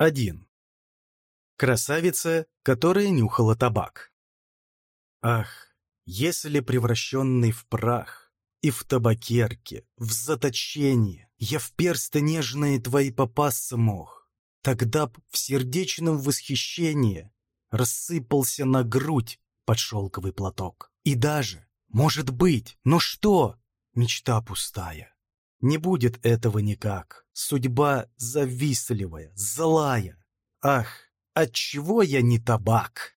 1. Красавица, которая нюхала табак. Ах, если превращенный в прах и в табакерке, в заточение, я в персты нежные твои попасться мог, тогда б в сердечном восхищении рассыпался на грудь под шелковый платок. И даже, может быть, но что, мечта пустая. Не будет этого никак. Судьба завистливая, злая. Ах, отчего я не табак?